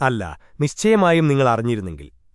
അല്ല നിശ്ചയമായും നിങ്ങൾ അറിഞ്ഞിരുന്നെങ്കിൽ.